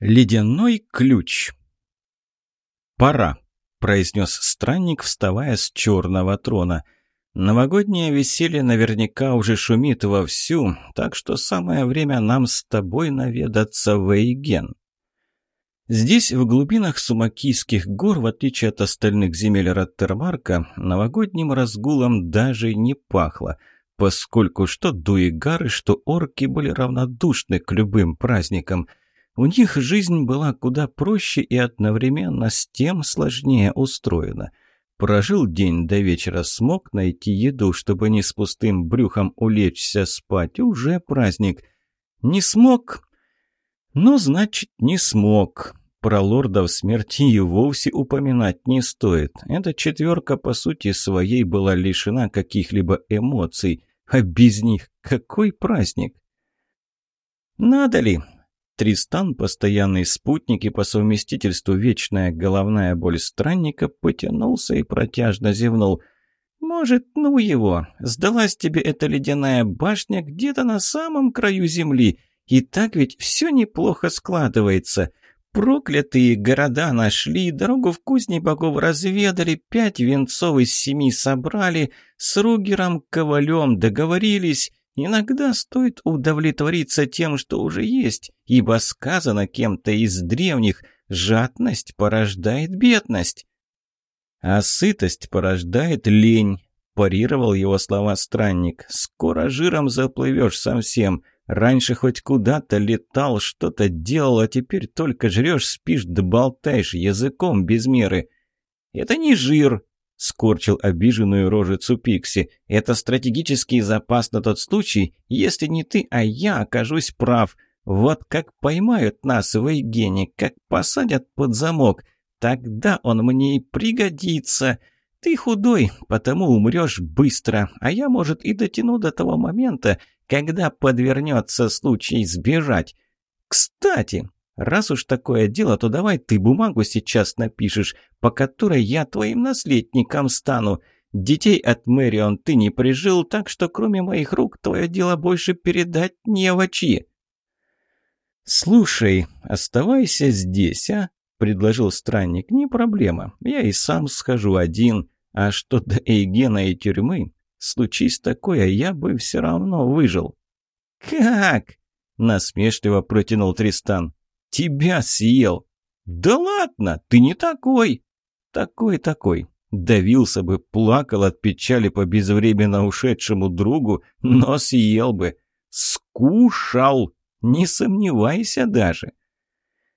Ледяной ключ. «Пора», — произнес странник, вставая с черного трона. «Новогоднее веселье наверняка уже шумит вовсю, так что самое время нам с тобой наведаться в Эйген». Здесь, в глубинах Сумакийских гор, в отличие от остальных земель Роттермарка, новогодним разгулом даже не пахло, поскольку что дуигары, что орки были равнодушны к любым праздникам — у них жизнь была куда проще и одновременно с тем сложнее устроена. Прожил день до вечера, смог найти еду, чтобы не с пустым брюхом улечься спать, уже праздник. Не смог? Ну, значит, не смог. Про лордов смерти и вовсе упоминать не стоит. Эта четверка, по сути своей, была лишена каких-либо эмоций. А без них какой праздник? Надо ли? Тристан, постоянный спутник и по совместительству вечная головная боль странника, потянулся и протяжно зевнул. «Может, ну его, сдалась тебе эта ледяная башня где-то на самом краю земли, и так ведь все неплохо складывается. Проклятые города нашли, дорогу в кузни богов разведали, пять венцов из семи собрали, с Ругером Ковалем договорились». Иногда стоит удовлетвориться тем, что уже есть, ибо сказано кем-то из древних «жадность порождает бедность». «А сытость порождает лень», – парировал его слова странник. «Скоро жиром заплывешь совсем. Раньше хоть куда-то летал, что-то делал, а теперь только жрешь, спишь да болтаешь языком без меры». «Это не жир», — скорчил обиженную рожицу Пикси. «Это стратегический запас на тот случай, если не ты, а я окажусь прав. Вот как поймают нас в Эйгене, как посадят под замок, тогда он мне и пригодится. Ты худой, потому умрешь быстро, а я, может, и дотяну до того момента, когда подвернется случай сбежать. Кстати, Раз уж такое дело, то давай ты бумагу сейчас напишешь, по которой я твоим наследником стану. Детей от Мэрион ты не прижил, так что кроме моих рук твое дело больше передать не в очи». «Слушай, оставайся здесь, а?» — предложил странник. «Не проблема, я и сам схожу один. А что до Эйгена и тюрьмы? Случись такое, я бы все равно выжил». «Как?» — насмешливо протянул Тристан. Тебя съел!» «Да ладно, ты не такой!» «Такой-такой!» Давился бы, плакал от печали по безвременно ушедшему другу, но съел бы. Скушал! Не сомневайся даже!»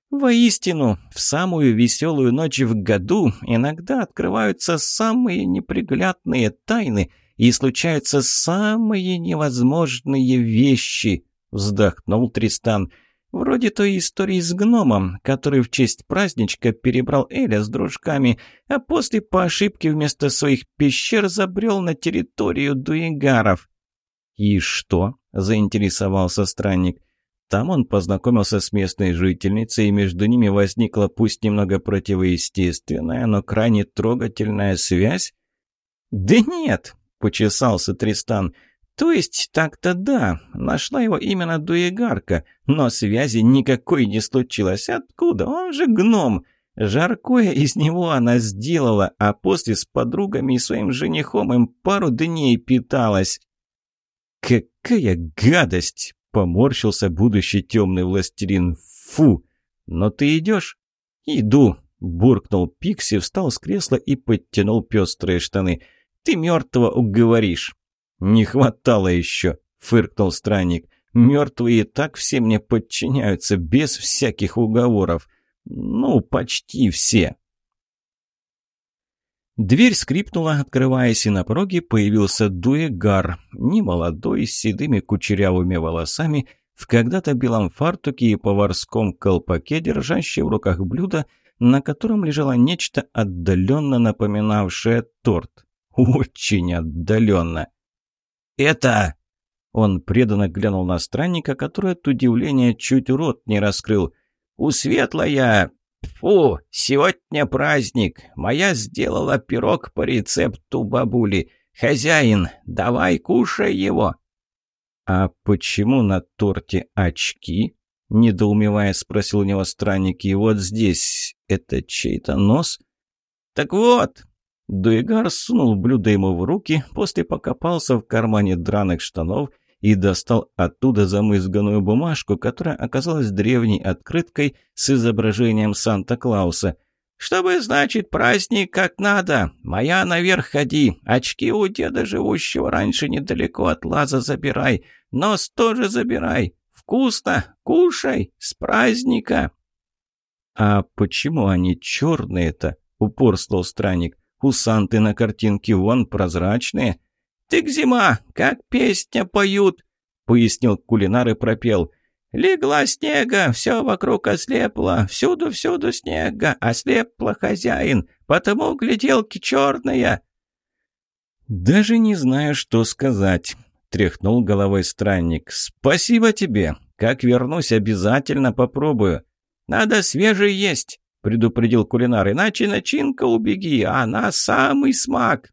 Воистину, в самую веселую ночь в году иногда открываются самые неприглядные тайны и случаются самые невозможные вещи, вздохнул Тристан. Вроде той истории с гномом, который в честь праздничка перебрал Эля с дружками, а после по ошибке вместо своих пещер забрел на территорию дуигаров. «И что?» – заинтересовался странник. Там он познакомился с местной жительницей, и между ними возникла пусть немного противоестественная, но крайне трогательная связь. «Да нет!» – почесался Тристан – то есть, так-то да, нашла его именно дуегарка, но связи никакой не случилось. Откуда? Он же гном. Жаркое из него она сделала, а после с подругами и своим женихом им пару дней питалась. «Какая гадость!» — поморщился будущий темный властелин. «Фу! Но ты идешь?» «Иду!» — буркнул Пикси, встал с кресла и подтянул пестрые штаны. «Ты мертвого уговоришь!» «Не хватало еще», — фыркнул странник. «Мертвые так все мне подчиняются, без всяких уговоров. Ну, почти все». Дверь скрипнула, открываясь, и на пороге появился дуэгар, немолодой, с седыми кучерявыми волосами, в когда-то белом фартуке и поварском колпаке, держащий в руках блюдо, на котором лежало нечто отдаленно напоминавшее торт. Очень отдаленно. «Это...» Он преданно глянул на странника, который от удивления чуть рот не раскрыл. «У Светлая... Фу, сегодня праздник. Моя сделала пирог по рецепту бабули. Хозяин, давай кушай его». «А почему на торте очки?» недоумевая спросил у него странник. «И вот здесь это чей-то нос?» «Так вот!» Дуэгар сунул блюдо ему в руки, после покопался в кармане драных штанов и достал оттуда замызганную бумажку, которая оказалась древней открыткой с изображением Санта-Клауса. «Чтобы, значит, праздник как надо. Моя наверх ходи. Очки у деда, живущего раньше недалеко от лаза, забирай. Нос тоже забирай. Вкусно. Кушай. С праздника». «А почему они черные-то?» — упорствовал странник. «У Санты на картинке вон прозрачные». «Тык зима, как песня поют», — пояснил кулинар и пропел. «Легла снега, все вокруг ослепло, всюду-всюду снега, ослепло хозяин, потому гляделки черная». «Даже не знаю, что сказать», — тряхнул головой странник. «Спасибо тебе. Как вернусь, обязательно попробую». «Надо свежий есть», — предупредил кулинар, «иначе начинка убеги, а она самый смак».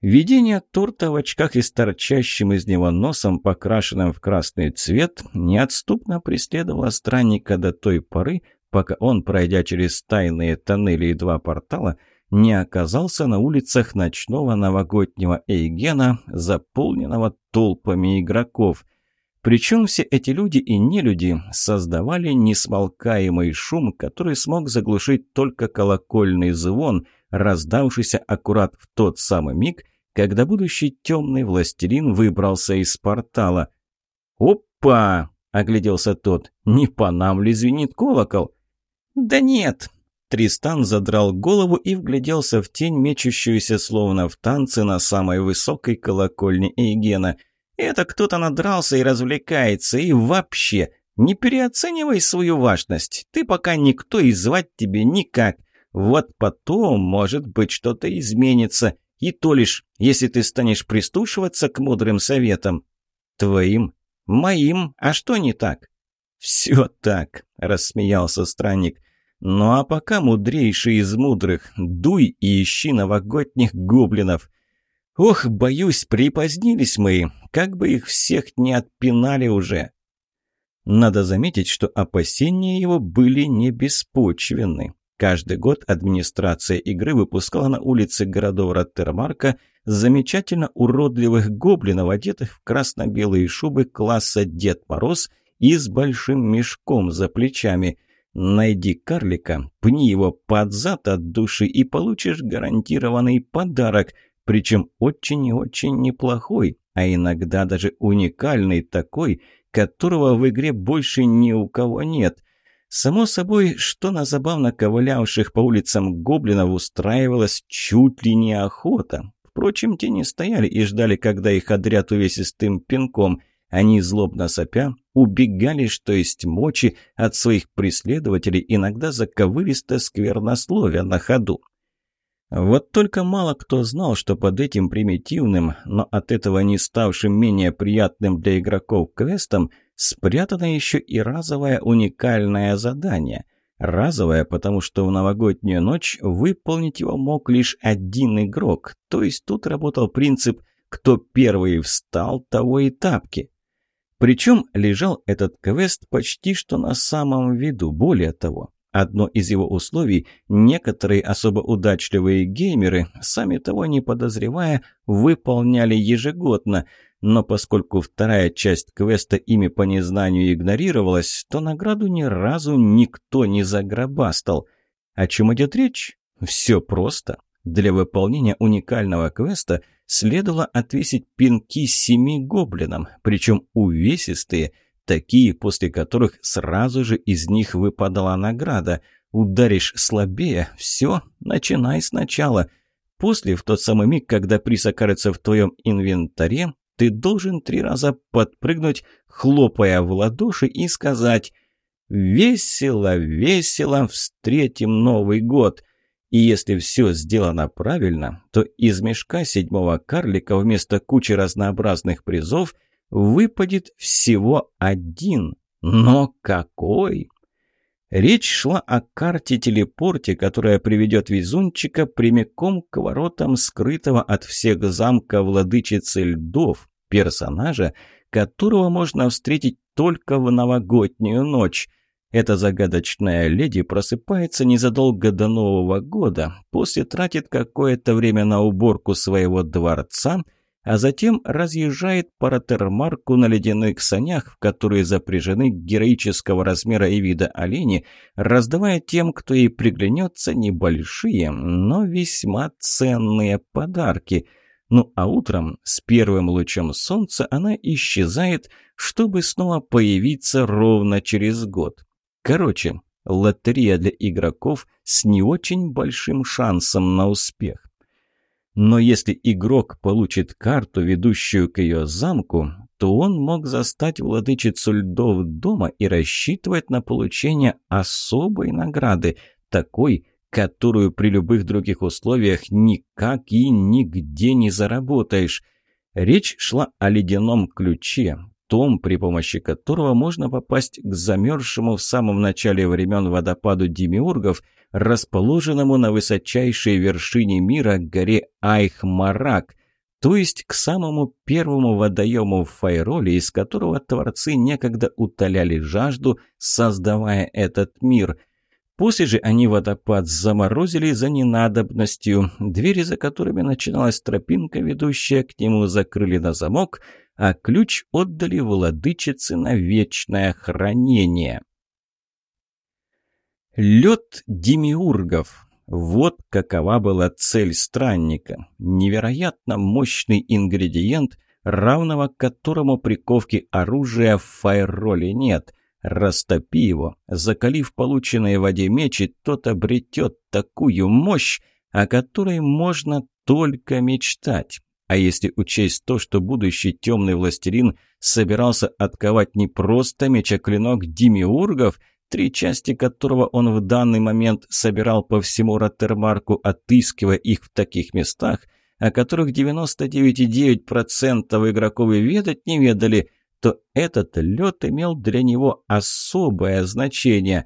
Видение торта в очках и с торчащим из него носом, покрашенным в красный цвет, неотступно преследовало странника до той поры, пока он, пройдя через тайные тоннели и два портала, не оказался на улицах ночного новогоднего Эйгена, заполненного толпами игроков. Причем все эти люди и нелюди создавали несмолкаемый шум, который смог заглушить только колокольный звон – раздавшийся аккурат в тот самый миг, когда будущий темный властелин выбрался из портала. «Опа!» — огляделся тот. «Не по нам ли звенит колокол?» «Да нет!» Тристан задрал голову и вгляделся в тень, мечущуюся словно в танце на самой высокой колокольне Эйгена. «Это кто-то надрался и развлекается, и вообще...» Не переоценивай свою важность. Ты пока никто и звать тебе никак. Вот потом, может быть, что-то изменится. И то лишь, если ты станешь прислушиваться к мудрым советам. Твоим? Моим? А что не так? Все так, рассмеялся странник. Ну а пока мудрейший из мудрых, дуй и ищи новогодних гоблинов. Ох, боюсь, припозднились мы, как бы их всех не отпинали уже. Надо заметить, что опасения его были не беспочвенны. Каждый год администрация игры выпускала на улицы городов Роттермарка замечательно уродливых гоблинов, одетых в красно-белые шубы класса Дед Мороз и с большим мешком за плечами. Найди карлика, пни его под зад от души и получишь гарантированный подарок, причем очень и очень неплохой, а иногда даже уникальный такой, которого в игре больше ни у кого нет – Само собой, что на забавно ковылявших по улицам гоблинов устраивалась чуть ли не охота. Впрочем, те не стояли и ждали, когда их отряд увесистым пинком. Они, злобно сопя, убегали, что есть мочи, от своих преследователей, иногда заковыристо сквернословия на ходу. Вот только мало кто знал, что под этим примитивным, но от этого не ставшим менее приятным для игроков квестом – спрятано еще и разовое уникальное задание. Разовое, потому что в новогоднюю ночь выполнить его мог лишь один игрок, то есть тут работал принцип «кто первый встал, того и тапки». Причем лежал этот квест почти что на самом виду, более того. Одно из его условий некоторые особо удачливые геймеры, сами того не подозревая, выполняли ежегодно – но поскольку вторая часть квеста ими по незнанию игнорировалась, то награду ни разу никто не загробастал. О чем идет речь? Все просто. Для выполнения уникального квеста следовало отвесить пинки семи гоблинам, причем увесистые, такие, после которых сразу же из них выпадала награда. Ударишь слабее, все, начинай сначала. После, в тот самый миг, когда приз окажется в твоем инвентаре, ты должен три раза подпрыгнуть, хлопая в ладоши и сказать «Весело, весело, встретим Новый год!» И если все сделано правильно, то из мешка седьмого карлика вместо кучи разнообразных призов выпадет всего один. Но какой? Речь шла о карте-телепорте, которая приведет везунчика прямиком к воротам скрытого от всех замка владычицы льдов, персонажа, которого можно встретить только в новогоднюю ночь. Эта загадочная леди просыпается незадолго до Нового года, после тратит какое-то время на уборку своего дворца – а затем разъезжает по Ротермарку на ледяных санях, в которые запряжены героического размера и вида олени, раздавая тем, кто ей приглянется, небольшие, но весьма ценные подарки. Ну а утром с первым лучом солнца она исчезает, чтобы снова появиться ровно через год. Короче, лотерея для игроков с не очень большим шансом на успех. Но если игрок получит карту, ведущую к ее замку, то он мог застать владычицу льдов дома и рассчитывать на получение особой награды, такой, которую при любых других условиях никак и нигде не заработаешь. Речь шла о ледяном ключе, том, при помощи которого можно попасть к замерзшему в самом начале времен водопаду Демиургов – расположенному на высочайшей вершине мира горе Айхмарак, то есть к самому первому водоему в Файроле, из которого творцы некогда утоляли жажду, создавая этот мир. После же они водопад заморозили за ненадобностью, двери, за которыми начиналась тропинка, ведущая к нему, закрыли на замок, а ключ отдали владычице на вечное хранение. Лед демиургов. Вот какова была цель странника. Невероятно мощный ингредиент, равного которому приковки оружия в файроле нет. Растопи его, закалив полученные в воде мечи, тот обретет такую мощь, о которой можно только мечтать. А если учесть то, что будущий темный властелин собирался отковать не просто меч, а клинок демиургов – три части которого он в данный момент собирал по всему Роттермарку, отыскивая их в таких местах, о которых 99,9% игроков и ведать не ведали, то этот лед имел для него особое значение.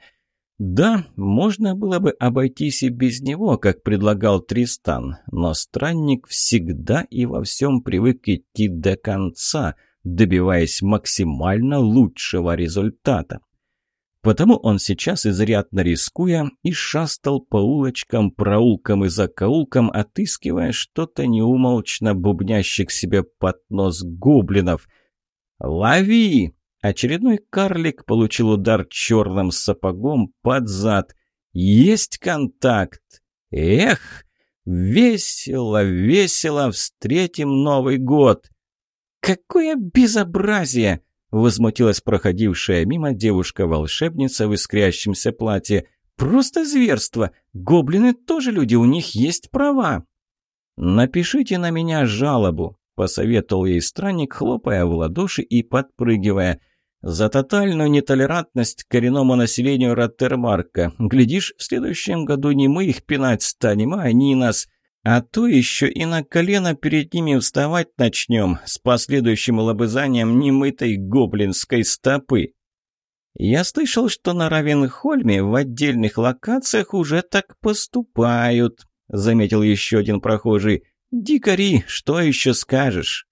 Да, можно было бы обойтись и без него, как предлагал Тристан, но странник всегда и во всем привык идти до конца, добиваясь максимально лучшего результата. Потому он сейчас, изрядно рискуя, и шастал по улочкам, проулкам и закоулкам, отыскивая что-то неумолчно бубнящих себе под нос гоблинов. «Лови!» Очередной карлик получил удар черным сапогом под зад. «Есть контакт! Эх! Весело, весело встретим Новый год!» «Какое безобразие!» Возмутилась проходившая мимо девушка-волшебница в искрящемся платье. «Просто зверство! Гоблины тоже люди, у них есть права!» «Напишите на меня жалобу», — посоветовал ей странник, хлопая в ладоши и подпрыгивая. «За тотальную нетолерантность к коренному населению Роттермарка. Глядишь, в следующем году не мы их пинать станем, а они нас. А то еще и на колено перед ними вставать начнем с последующим лобызанием немытой гоблинской стопы. Я слышал, что на Равенхольме в отдельных локациях уже так поступают, заметил еще один прохожий. Дикари, что еще скажешь?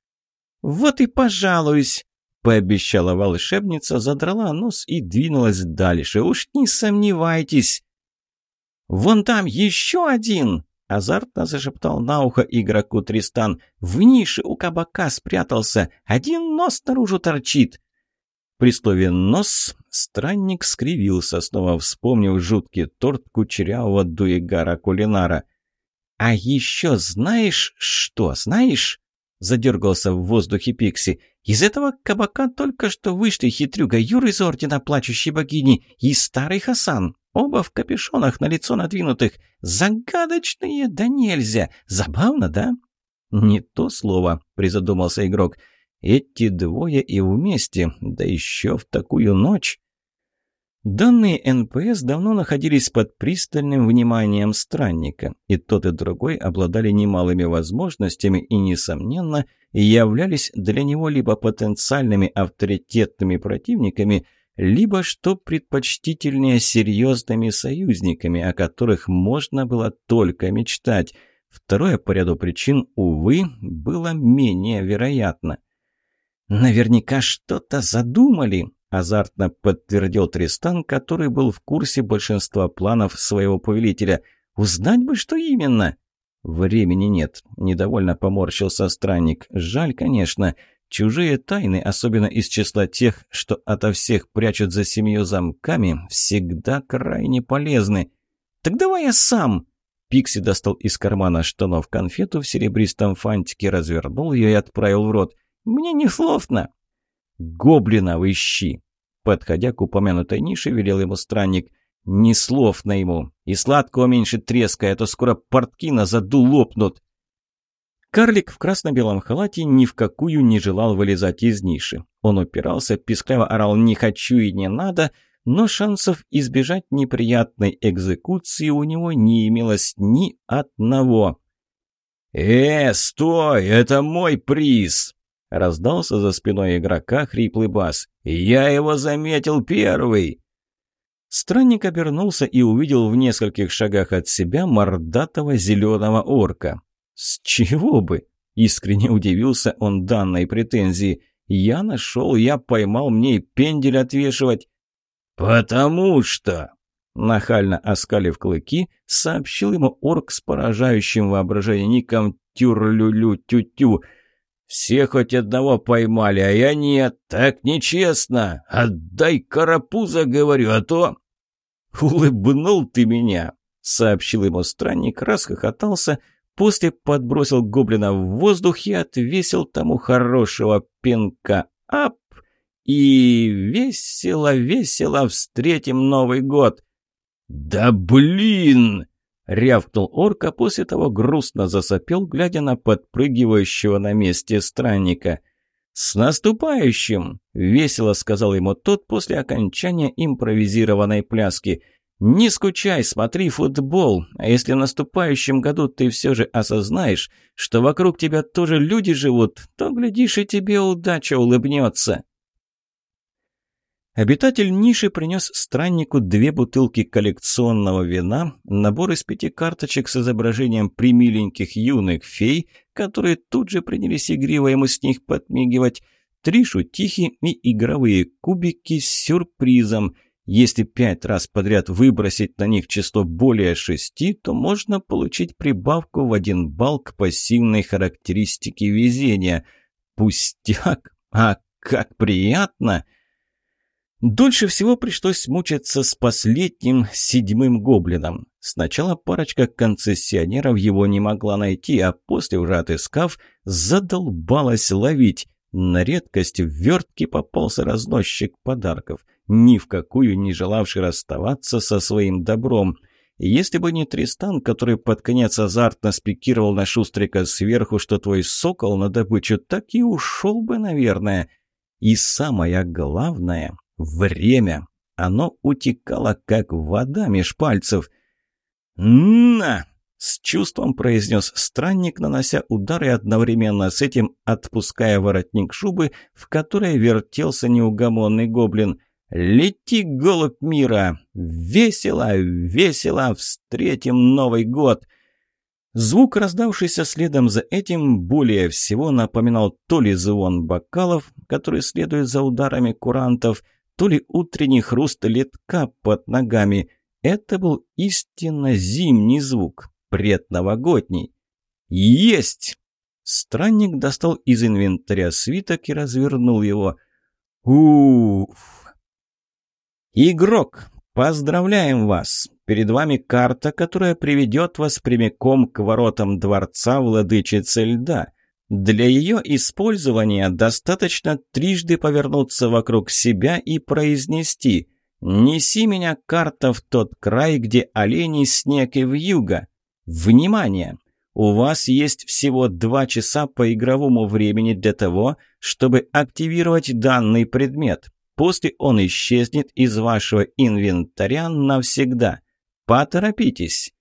Вот и пожалуюсь, пообещала волшебница, задрала нос и двинулась дальше. Уж не сомневайтесь. Вон там еще один, Азартно зашептал на ухо игроку Тристан. «В нише у кабака спрятался. Один нос наружу торчит». При слове «нос» странник скривился, снова вспомнив жуткий торт кучерявого дуегара кулинара. «А еще знаешь что, знаешь?» Задергался в воздухе Пикси. «Из этого кабака только что вышли хитрюга Юр из Ордена Плачущей Богини и Старый Хасан. Оба в капюшонах на лицо надвинутых. Загадочные, да нельзя. Забавно, да? Не то слово, призадумался игрок. Эти двое и вместе, да еще в такую ночь. Данные НПС давно находились под пристальным вниманием странника, и тот и другой обладали немалыми возможностями и, несомненно, являлись для него либо потенциальными авторитетными противниками – либо, что предпочтительнее, серьезными союзниками, о которых можно было только мечтать. Второе по ряду причин, увы, было менее вероятно. Наверняка что-то задумали, азартно подтвердил Тристан, который был в курсе большинства планов своего повелителя. Узнать бы, что именно. Времени нет, недовольно поморщился странник. Жаль, конечно. Чужие тайны, особенно из числа тех, что ото всех прячут за семью замками, всегда крайне полезны. «Так давай я сам!» Пикси достал из кармана штанов конфету в серебристом фантике, развернул ее и отправил в рот. «Мне не сложно!» «Гоблина ищи!» Подходя к упомянутой нише, велел ему странник. «Ни слов на ему! И сладкого меньше треска, а то скоро портки на заду лопнут!» Карлик в красно-белом халате ни в какую не желал вылезать из ниши. Он упирался, пискляво орал «не хочу и не надо», но шансов избежать неприятной экзекуции у него не имелось ни одного. «Э, стой, это мой приз!» Раздался за спиной игрока хриплый бас. «Я его заметил первый!» Странник обернулся и увидел в нескольких шагах от себя мордатого зеленого орка. «С чего бы?» – искренне удивился он данной претензии. «Я нашел, я поймал, мне и пендель отвешивать. «Потому что...» Нахально оскалив клыки, сообщил ему орк с поражающим воображением ником «Тюрлю-лю-тю-тю». «Все хоть одного поймали, а я нет. Так нечестно. Отдай карапуза, говорю, а то...» «Улыбнул ты меня», — сообщил ему странник, расхохотался, после подбросил гоблина в воздух и отвесил тому хорошего пинка. «Ап!» и весело-весело встретим Новый год. «Да блин!» — рявкнул орк, а после того грустно засопел, глядя на подпрыгивающего на месте странника. «С наступающим!» — весело сказал ему тот после окончания импровизированной пляски. «Не скучай, смотри футбол, а если в наступающем году ты все же осознаешь, что вокруг тебя тоже люди живут, то, глядишь, и тебе удача улыбнется». Обитатель ниши принес страннику две бутылки коллекционного вина, набор из пяти карточек с изображением примиленьких юных фей, которые тут же принялись игриво ему с них подмигивать, три шутихи и игровые кубики с сюрпризом. Если пять раз подряд выбросить на них число более шести, то можно получить прибавку в один балл к пассивной характеристике везения. Пустяк, а как приятно! — Дольше всего пришлось мучиться с последним седьмым гоблином. Сначала парочка концессионеров его не могла найти, а после, уже отыскав, задолбалась ловить. На редкость в вертке попался разносчик подарков, ни в какую не желавший расставаться со своим добром. Если бы не Тристан, который под конец азартно спикировал на Шустрика сверху, что твой сокол на добычу, так и ушел бы, наверное. И самое главное, Время. Оно утекало, как вода меж пальцев. «На!» — с чувством произнес странник, нанося удары одновременно с этим отпуская воротник шубы, в которой вертелся неугомонный гоблин. «Лети, голубь мира! Весело, весело! Встретим Новый год!» Звук, раздавшийся следом за этим, более всего напоминал то ли звон бокалов, который следует за ударами курантов, то ли утренний хруст летка под ногами. Это был истинно зимний звук, предновогодний. «Есть!» Странник достал из инвентаря свиток и развернул его. «Уф!» «Игрок, поздравляем вас! Перед вами карта, которая приведет вас прямиком к воротам дворца владычицы льда». Для ее использования достаточно трижды повернуться вокруг себя и произнести «Неси меня, карта, в тот край, где олени, снег и вьюга». Внимание! У вас есть всего два часа по игровому времени для того, чтобы активировать данный предмет. После он исчезнет из вашего инвентаря навсегда. Поторопитесь.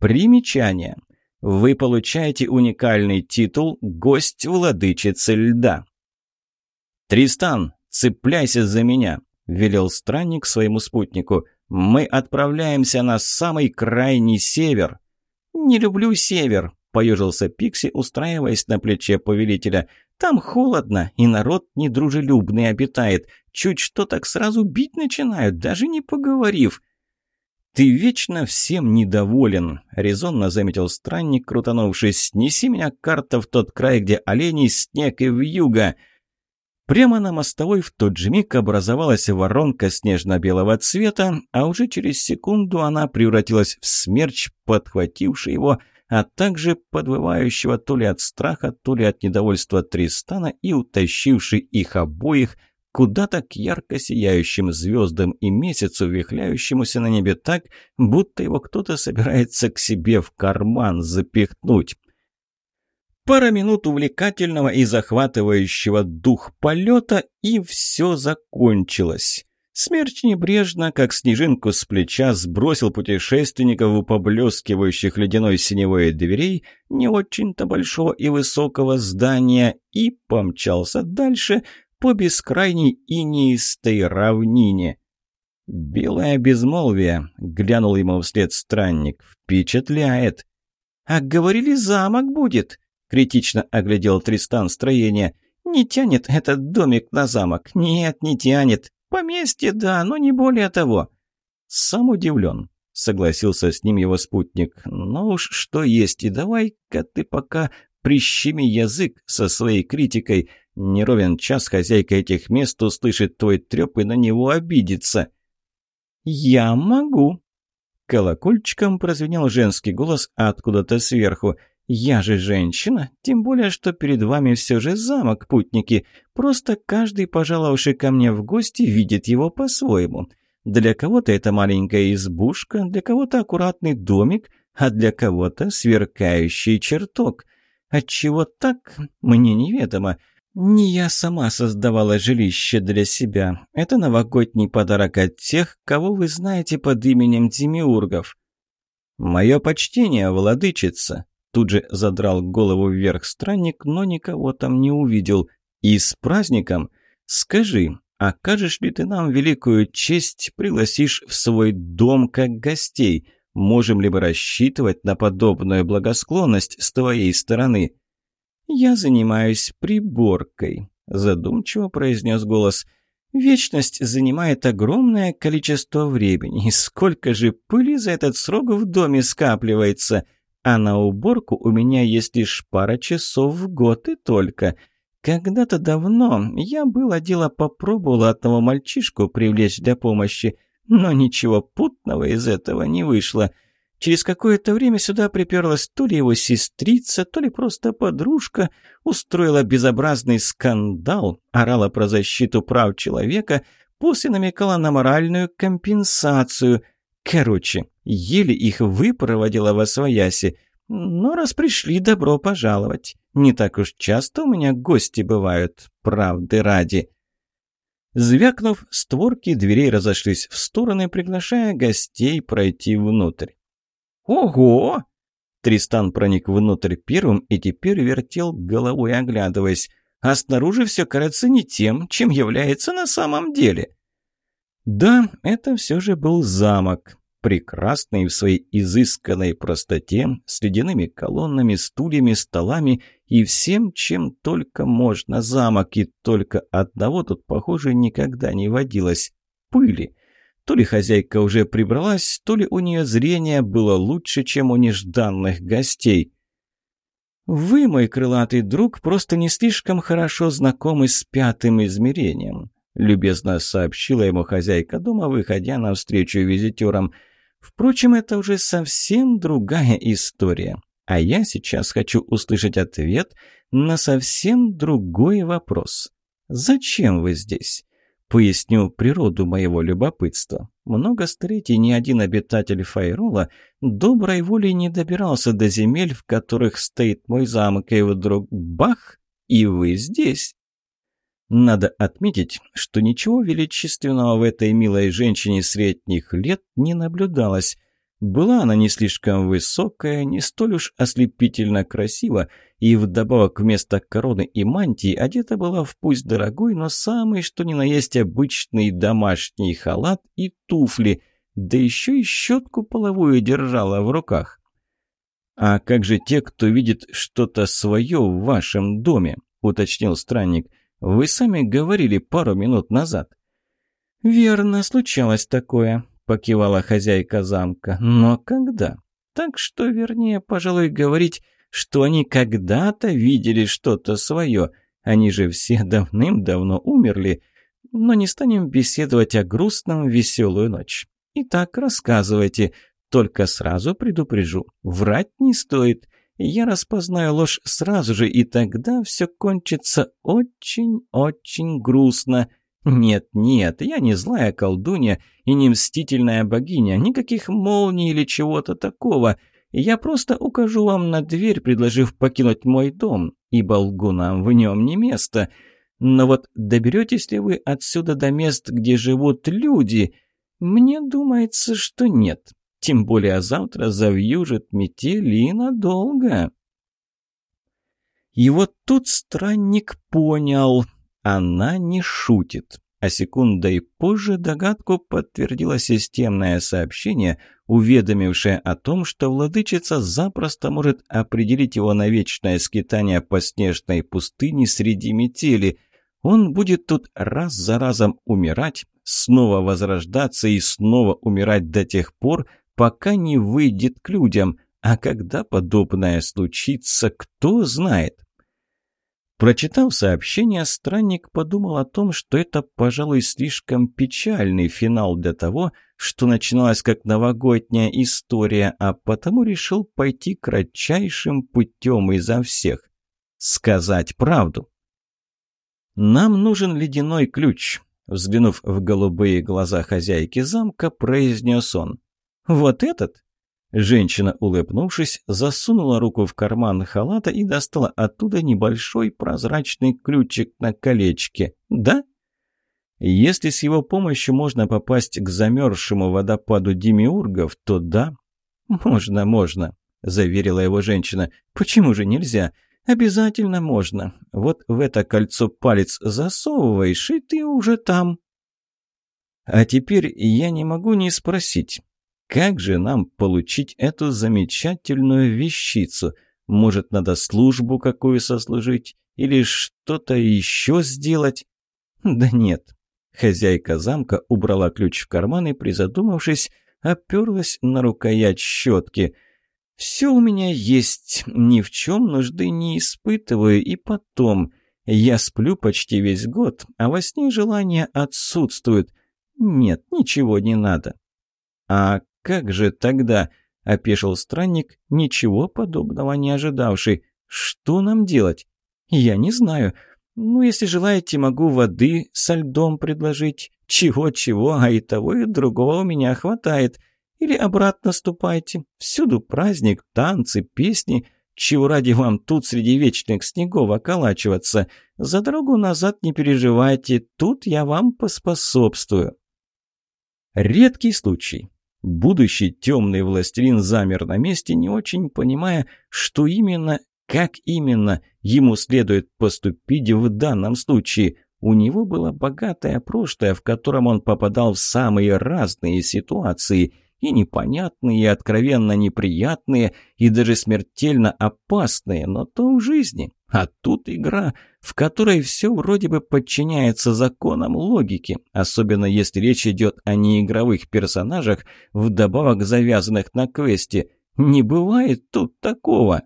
Примечание. Вы получаете уникальный титул «Гость владычицы льда». «Тристан, цепляйся за меня», — велел странник своему спутнику. «Мы отправляемся на самый крайний север». «Не люблю север», — поежился Пикси, устраиваясь на плече повелителя. Там холодно, и народ недружелюбный обитает. Чуть что так сразу бить начинают, даже не поговорив. «Ты вечно всем недоволен», — резонно заметил странник, крутанувшись. «Неси меня карта в тот край, где олени, снег и вьюга». Прямо на мостовой в тот же миг образовалась воронка снежно-белого цвета, а уже через секунду она превратилась в смерч, подхвативший его, а также подвывающего то ли от страха, то ли от недовольства Тристана и утащивший их обоих куда-то к ярко сияющим звездам и месяцу, вихляющемуся на небе так, будто его кто-то собирается к себе в карман запихнуть. Пара минут увлекательного и захватывающего дух полета, и все закончилось. Смерч небрежно, как снежинку с плеча, сбросил путешественников у поблескивающих ледяной синевой дверей не очень-то большого и высокого здания и помчался дальше по бескрайней инеистой равнине. «Белое безмолвие», — глянул ему вслед странник, — «впечатляет». «А говорили, замок будет», Критично оглядел Тристан строение. «Не тянет этот домик на замок. Нет, не тянет. Поместье, да, но не более того». «Сам удивлен», — согласился с ним его спутник. «Ну уж что есть, и давай-ка ты пока прищеми язык со своей критикой. Не ровен час хозяйка этих мест услышит твой треп и на него обидится». «Я могу», Колокольчиком прозвенел женский голос откуда-то сверху. «Я же женщина, тем более, что перед вами все же замок, путники. Просто каждый, пожаловавший ко мне в гости, видит его по-своему. Для кого-то это маленькая избушка, для кого-то аккуратный домик, а для кого-то сверкающий чертог. Отчего так, мне неведомо. Не я сама создавала жилище для себя. Это новогодний подарок от тех, кого вы знаете под именем Демиургов». «Мое почтение, владычица!» Тут же задрал голову вверх странник, но никого там не увидел. «И с праздником! Скажи, окажешь ли ты нам великую честь, пригласишь в свой дом как гостей? Можем ли мы рассчитывать на подобную благосклонность с твоей стороны?» «Я занимаюсь приборкой», — задумчиво произнес голос. «Вечность занимает огромное количество времени. Сколько же пыли за этот срок в доме скапливается!» а на уборку у меня есть лишь пара часов в год и только. Когда-то давно я было дело попробовал одного мальчишку привлечь для помощи, но ничего путного из этого не вышло. Через какое-то время сюда приперлась то ли его сестрица, то ли просто подружка, устроила безобразный скандал, орала про защиту прав человека, после намекала на моральную компенсацию – Короче, еле их выпроводила во свояси. Но раз пришли, добро пожаловать. Не так уж часто у меня гости бывают, правды ради. Звякнув, створки дверей разошлись в стороны, приглашая гостей пройти внутрь. «Ого!» Тристан проник внутрь первым и теперь вертел головой, оглядываясь. А снаружи все кажется не тем, чем является на самом деле. Да, это все же был замок прекрасный в своей изысканной простоте, с ледяными колоннами, стульями, столами и всем, чем только можно замок, и только одного тут, похоже, никогда не водилось – пыли. То ли хозяйка уже прибралась, то ли у нее зрение было лучше, чем у нежданных гостей. «Вы, мой крылатый друг, просто не слишком хорошо знакомы с пятым измерением», любезно сообщила ему хозяйка дома, выходя навстречу визитерам – Впрочем, это уже совсем другая история. А я сейчас хочу услышать ответ на совсем другой вопрос. Зачем вы здесь? Поясню природу моего любопытства. Много столетий ни один обитатель Файрола доброй волей не добирался до земель, в которых стоит мой замок, и вдруг бах, и вы здесь. Надо отметить, что ничего величественного в этой милой женщине средних лет не наблюдалось. Была она не слишком высокая, не столь уж ослепительно красива, и вдобавок вместо короны и мантии одета была в пусть дорогой, но самый что ни на есть обычный домашний халат и туфли, да еще и щетку половую держала в руках. «А как же те, кто видит что-то свое в вашем доме?» — уточнил странник. «Вы сами говорили пару минут назад». «Верно, случалось такое», — покивала хозяйка замка. «Но когда? Так что, вернее, пожалуй, говорить, что они когда-то видели что-то свое. Они же все давным-давно умерли. Но не станем беседовать о грустном веселую ночь. Итак, рассказывайте. Только сразу предупрежу, врать не стоит. Я распознаю ложь сразу же, и тогда все кончится очень-очень грустно. Нет, нет, я не злая колдунья и не мстительная богиня, никаких молний или чего-то такого. Я просто укажу вам на дверь, предложив покинуть мой дом, ибо лгунам в нем не место. Но вот доберетесь ли вы отсюда до мест, где живут люди? Мне думается, что нет. Тем более завтра завьюжит метель и надолго. И вот тут странник понял, она не шутит. А секундой позже догадку подтвердило системное сообщение, уведомившее о том, что владычица запросто может определить его на вечное скитание по снежной пустыне среди метели. Он будет тут раз за разом умирать, снова возрождаться и снова умирать до тех пор, пока не выйдет к людям. А когда подобное случится, кто знает? Прочитав сообщение, странник подумал о том, что это, пожалуй, слишком печальный финал для того, что начиналась как новогодняя история, а потому решил пойти кратчайшим путем изо всех. Сказать правду. «Нам нужен ледяной ключ», — взглянув в голубые глаза хозяйки замка, произнес он. «Вот этот?» Женщина, улыбнувшись, засунула руку в карман халата и достала оттуда небольшой прозрачный ключик на колечке. «Да?» «Если с его помощью можно попасть к замерзшему водопаду демиургов, то да». «Можно, можно», — заверила его женщина. «Почему же нельзя? Обязательно можно. Вот в это кольцо палец засовываешь, и ты уже там». «А теперь я не могу не спросить». Как же нам получить эту замечательную вещицу? Может, надо службу какую сослужить? Или что-то еще сделать? Да нет. Хозяйка замка убрала ключ в карман и, призадумавшись, оперлась на рукоять щетки. «Все у меня есть, ни в чем нужды не испытываю, и потом...» Я сплю почти весь год, а во сне желания отсутствуют. Нет, ничего не надо. А как же тогда?» – опешил странник, ничего подобного не ожидавший. «Что нам делать?» «Я не знаю. Ну, если желаете, могу воды со льдом предложить. Чего-чего, а и того, и другого у меня хватает. Или обратно ступайте. Всюду праздник, танцы, песни. Чего ради вам тут среди вечных снегов околачиваться? За дорогу назад не переживайте, тут я вам поспособствую». Редкий случай. Будущий темный властелин замер на месте, не очень понимая, что именно, как именно ему следует поступить в данном случае. У него было богатое прошлое, в котором он попадал в самые разные ситуации – и непонятные, и откровенно неприятные, и даже смертельно опасные, но то в жизни. А тут игра, в которой все вроде бы подчиняется законам логики, особенно если речь идет о неигровых персонажах, вдобавок завязанных на квесте. Не бывает тут такого.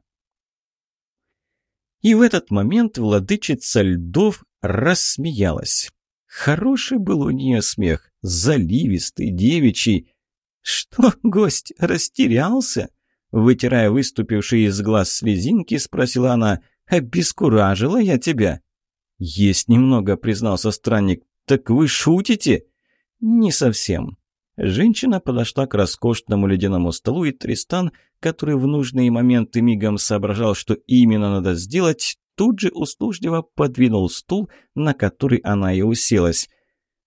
И в этот момент владычица льдов рассмеялась. Хороший был у нее смех, заливистый, девичий, «Что, гость, растерялся?» Вытирая выступившие из глаз слезинки, спросила она. «Обескуражила я тебя?» «Есть немного», — признался странник. «Так вы шутите?» «Не совсем». Женщина подошла к роскошному ледяному столу, и Тристан, который в нужные моменты мигом соображал, что именно надо сделать, тут же услужливо подвинул стул, на который она и уселась.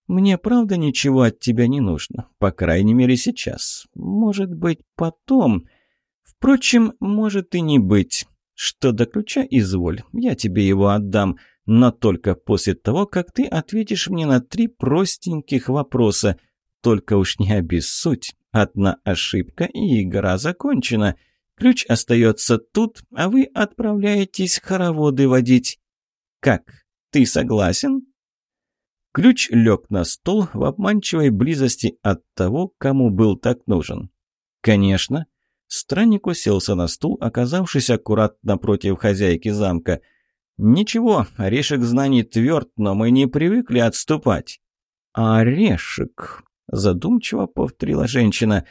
Мне правда ничего от тебя не нужно, по крайней мере сейчас. Может быть, потом. Впрочем, может и не быть. Что до ключа, изволь, я тебе его отдам, но только после того, как ты ответишь мне на три простеньких вопроса. Только уж не обессудь, одна ошибка и игра закончена. Ключ остается тут, а вы отправляетесь хороводы водить. Как, ты согласен?» Ключ лег на стол в обманчивой близости от того, кому был так нужен. «Конечно». Странник уселся на стул, оказавшись аккуратно напротив хозяйки замка. «Ничего, орешек знаний тверд, но мы не привыкли отступать». «Орешек», — задумчиво повторила женщина.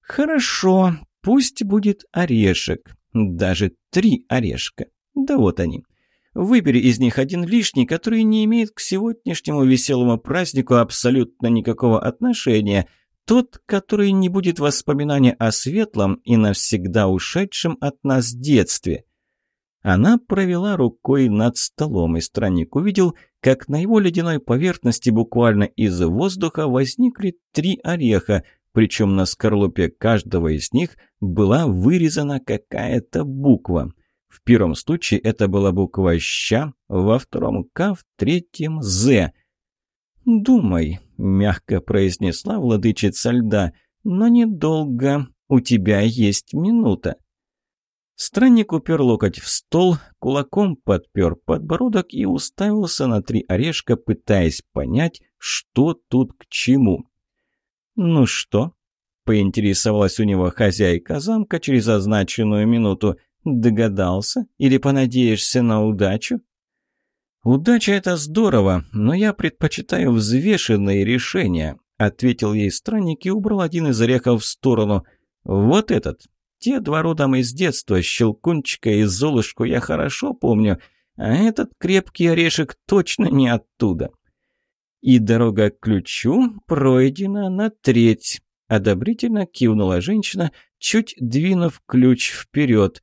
«Хорошо, пусть будет орешек. Даже три орешка. Да вот они. Выбери из них один лишний, который не имеет к сегодняшнему веселому празднику абсолютно никакого отношения. Тот, который не будет воспоминания о светлом и навсегда ушедшем от нас детстве. Она провела рукой над столом, и странник увидел, как на его ледяной поверхности буквально из воздуха возникли три ореха, причем на скорлупе каждого из них была вырезана какая-то буква. В первом случае это была буква «щ», во втором «к», в третьем «з». «Думай», — мягко произнесла владычица льда, — «но недолго, у тебя есть минута». Странник упер локоть в стол, кулаком подпер подбородок и уставился на три орешка, пытаясь понять, что тут к чему. «Ну что?» — поинтересовалась у него хозяйка замка через означенную минуту. «Догадался? Или понадеешься на удачу?» «Удача — это здорово, но я предпочитаю взвешенные решения», — ответил ей странник и убрал один из орехов в сторону. «Вот этот. Те два родом из детства, Щелкунчика и Золушку я хорошо помню, а этот крепкий орешек точно не оттуда». «И дорога к ключу пройдена на треть», — одобрительно кивнула женщина, чуть двинув ключ вперед.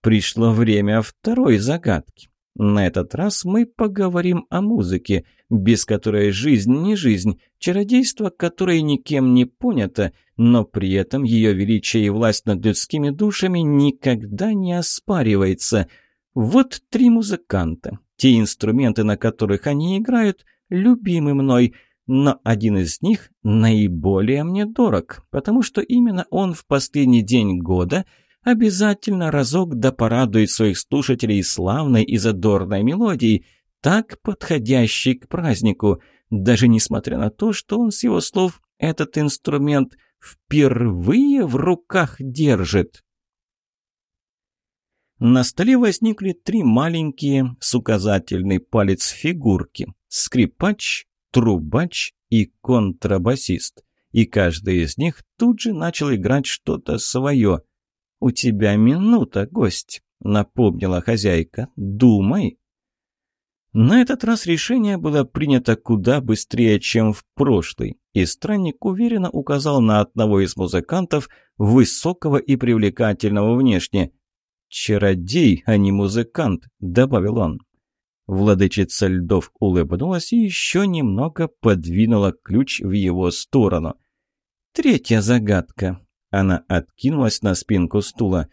«Пришло время второй загадки. На этот раз мы поговорим о музыке, без которой жизнь не жизнь, чародейство которое никем не понято, но при этом ее величие и власть над людскими душами никогда не оспаривается. Вот три музыканта. Те инструменты, на которых они играют, любимы мной, но один из них наиболее мне дорог, потому что именно он в последний день года – обязательно разок да порадует своих слушателей славной и задорной мелодией, так подходящей к празднику, даже несмотря на то, что он с его слов этот инструмент впервые в руках держит. На столе возникли три маленькие с указательный палец фигурки – скрипач, трубач и контрабасист. И каждый из них тут же начал играть что-то свое. «У тебя минута, гость», — напомнила хозяйка. «Думай». На этот раз решение было принято куда быстрее, чем в прошлый, и странник уверенно указал на одного из музыкантов, высокого и привлекательного внешне. «Чародей, а не музыкант», — добавил он. Владычица льдов улыбнулась и еще немного подвинула ключ в его сторону. «Третья загадка», она откинулась на спинку стула.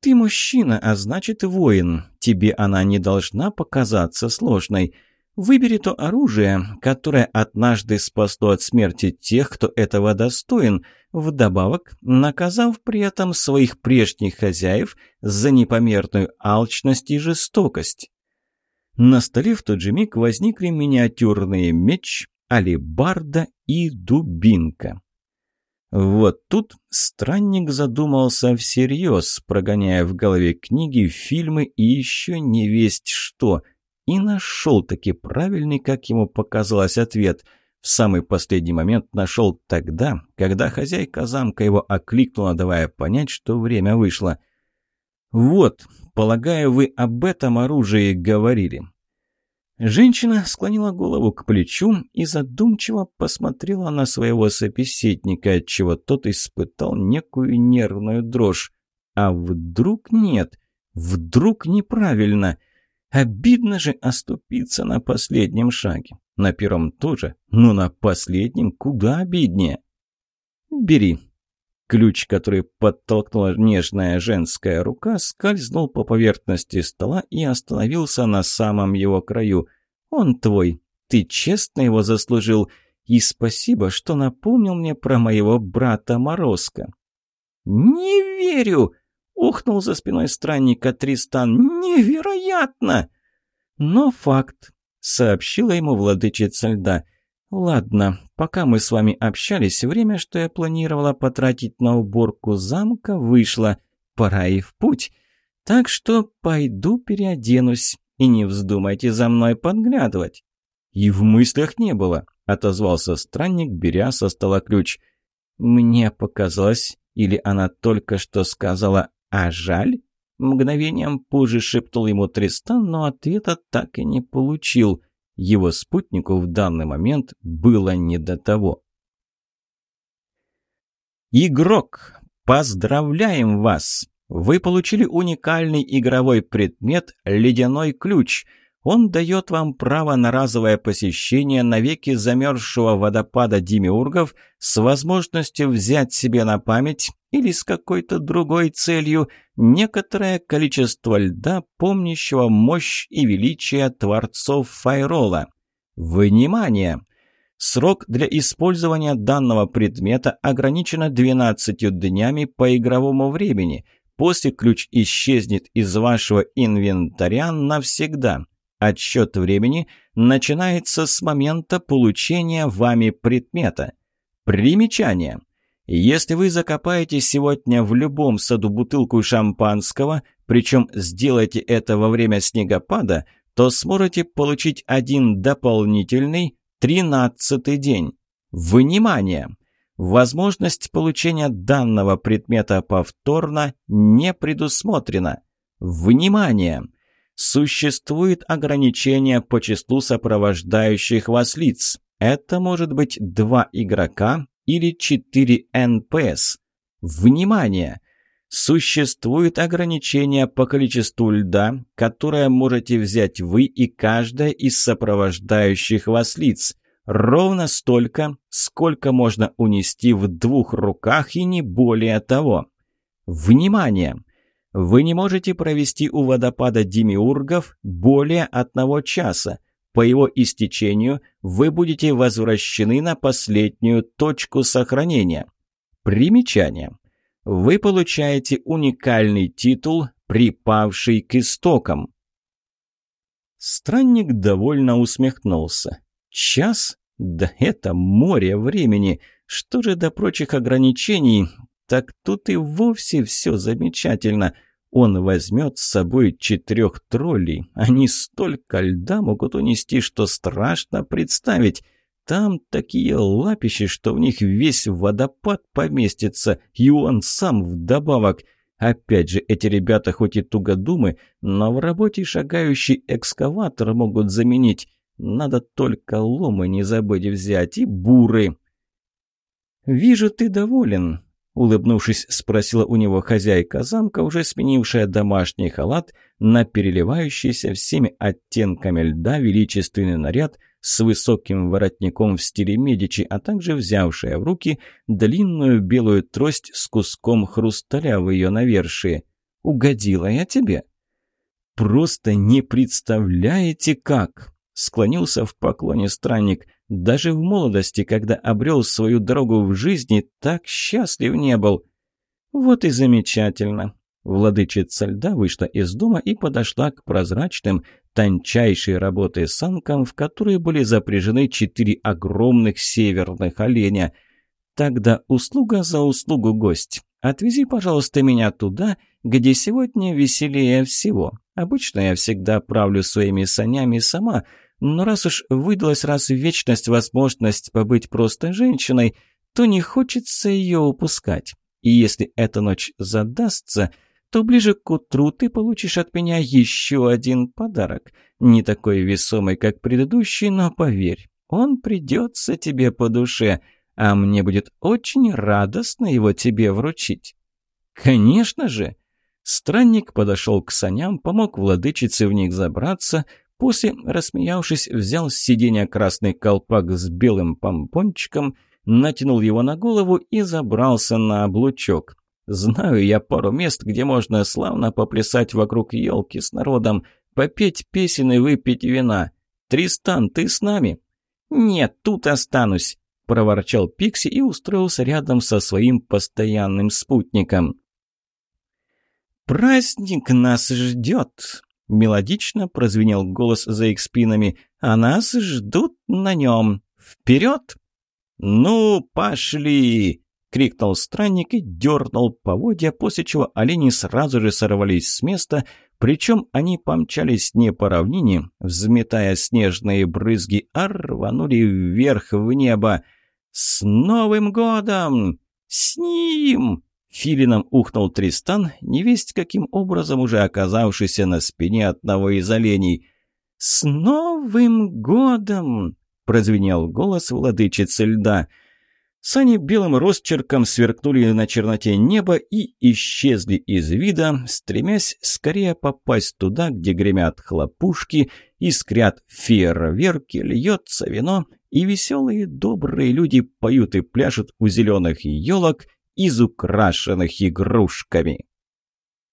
«Ты мужчина, а значит воин. Тебе она не должна показаться сложной. Выбери то оружие, которое однажды спасло от смерти тех, кто этого достоин, вдобавок наказав при этом своих прежних хозяев за непомерную алчность и жестокость». На столе в тот же миг возникли миниатюрные меч, алебарда и дубинка. Вот тут странник задумался всерьез, прогоняя в голове книги, фильмы и еще не весть что, и нашел таки правильный, как ему показалось, ответ. В самый последний момент нашел тогда, когда хозяйка замка его окликнула, давая понять, что время вышло. «Вот, полагаю, вы об этом оружии говорили. Женщина склонила голову к плечу и задумчиво посмотрела на своего собеседника, отчего тот испытал некую нервную дрожь. А вдруг нет? Вдруг неправильно? Обидно же оступиться на последнем шаге. На первом тоже, но на последнем куда обиднее. «Бери». Ключ, который подтолкнула нежная женская рука, скользнул по поверхности стола и остановился на самом его краю. «Он твой. Ты честно его заслужил. И спасибо, что напомнил мне про моего брата Морозка». «Не верю!» — ухнул за спиной странника Тристан. «Невероятно!» «Но факт», — сообщила ему владычица льда. «Ладно, пока мы с вами общались, время, что я планировала потратить на уборку замка, вышло. Пора и в путь. Так что пойду переоденусь, и не вздумайте за мной подглядывать». «И в мыслях не было», — отозвался странник, беря со стола ключ. «Мне показалось, или она только что сказала «а жаль»?» Мгновением позже шептал ему Тристан, но ответа так и не получил. Его спутнику в данный момент было не до того. Игрок, поздравляем вас! Вы получили уникальный игровой предмет «Ледяной ключ». Он дает вам право на разовое посещение навеки замерзшего водопада Демиургов с возможностью взять себе на память или с какой-то другой целью некоторое количество льда, помнящего мощь и величие творцов Файрола. Внимание! Срок для использования данного предмета ограничено 12 днями по игровому времени. После ключ исчезнет из вашего инвентаря навсегда – Отсчет времени начинается с момента получения вами предмета. Примечание. Если вы закопаете сегодня в любом саду бутылку шампанского, причем сделаете это во время снегопада, то сможете получить один дополнительный тринадцатый день. Внимание! Возможность получения данного предмета повторно не предусмотрена. Внимание! Существует ограничение по числу сопровождающих вас лиц. Это может быть два игрока или четыре НПС. Внимание! Существует ограничение по количеству льда, которое можете взять вы и каждая из сопровождающих вас лиц. Ровно столько, сколько можно унести в двух руках и не более того. Внимание! Вы не можете провести у водопада Демиургов более одного часа. По его истечению вы будете возвращены на последнюю точку сохранения. Примечание. Вы получаете уникальный титул «Припавший к истокам». Странник довольно усмехнулся. «Час? Да это море времени! Что же до прочих ограничений? Так тут и вовсе все замечательно. Он возьмет с собой четырех троллей. Они столько льда могут унести, что страшно представить. Там такие лапищи, что в них весь водопад поместится, и он сам вдобавок. Опять же, эти ребята хоть и тугодумы, но в работе шагающий экскаватор могут заменить. Надо только ломы не забыть взять и буры. «Вижу, ты доволен», Улыбнувшись, спросила у него хозяйка замка, уже сменившая домашний халат на переливающийся всеми оттенками льда величественный наряд с высоким воротником в стиле Медичи, а также взявшая в руки длинную белую трость с куском хрусталя в ее навершие. «Угодила я тебе?» «Просто не представляете, как!» — склонился в поклоне странник. Даже в молодости, когда обрел свою дорогу в жизни, так счастлив не был. Вот и замечательно. Владычица льда вышла из дома и подошла к прозрачным, тончайшей работы санкам, в которые были запряжены четыре огромных северных оленя. Тогда услуга за услугу, гость. Отвези, пожалуйста, меня туда, где сегодня веселее всего. Обычно я всегда правлю своими санями сама — но раз уж выдалась раз в вечность возможность побыть просто женщиной, то не хочется ее упускать. И если эта ночь задастся, то ближе к утру ты получишь от меня еще один подарок. Не такой весомый, как предыдущий, но поверь, он придется тебе по душе, а мне будет очень радостно его тебе вручить». «Конечно же!» Странник подошел к саням, помог владычице в них забраться, После, рассмеявшись, взял с сиденья красный колпак с белым помпончиком, натянул его на голову и забрался на облучок. Знаю я пару мест, где можно славно поплясать вокруг елки с народом, попеть песен и выпить вина. Тристан, ты с нами? Нет, тут останусь, проворчал Пикси и устроился рядом со своим постоянным спутником. «Праздник нас ждет!» Мелодично прозвенел голос за их спинами. «А нас ждут на нем! Вперед!» «Ну, пошли!» — крикнул странник и дернул поводья, после чего олени сразу же сорвались с места, причем они помчались не по равнине, взметая снежные брызги, а рванули вверх в небо. «С Новым годом! С ним!» Филином ухнул Тристан, невесть каким образом уже оказавшийся на спине одного из оленей. «С Новым годом!» — прозвенел голос владычицы льда — Сани белым росчерком сверкнули на черноте неба и исчезли из вида, стремясь скорее попасть туда, где гремят хлопушки, искрят фейерверки, льется вино, и веселые добрые люди поют и пляшут у зеленых елок, изукрашенных игрушками.